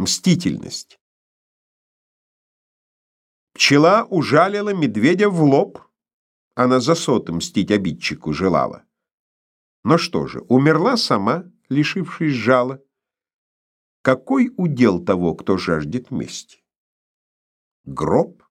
Мстительность. Пчела ужалила медведя в лоб. Она за соты мстить обидчику желала. Но что же, умерла сама, лишившись жала. Какой удел того, кто жаждет мести? Гроб?